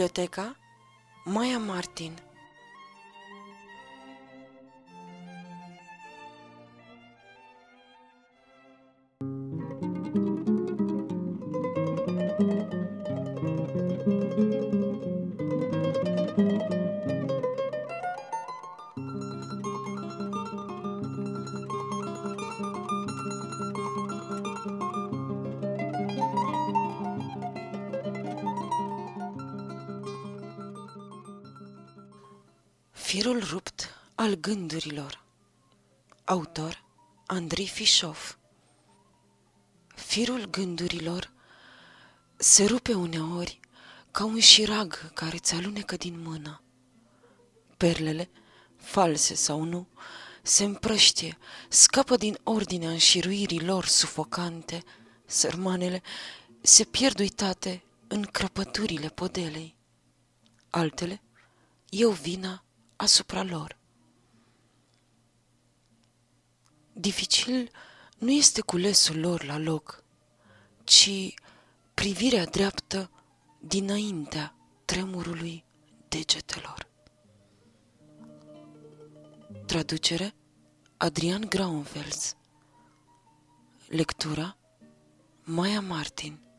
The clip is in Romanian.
Biblioteca Maya Martin Firul rupt al gândurilor Autor Andrei Fișov Firul gândurilor se rupe uneori ca un șirag care ți alunecă din mână. Perlele, false sau nu, se împrăștie, scapă din ordinea înșiruirii lor sufocante, sărmanele se pierd uitate în crăpăturile podelei. Altele, eu vina asupra lor. Dificil nu este culesul lor la loc, ci privirea dreaptă dinaintea tremurului degetelor. Traducere Adrian Graunfels Lectura Maya Martin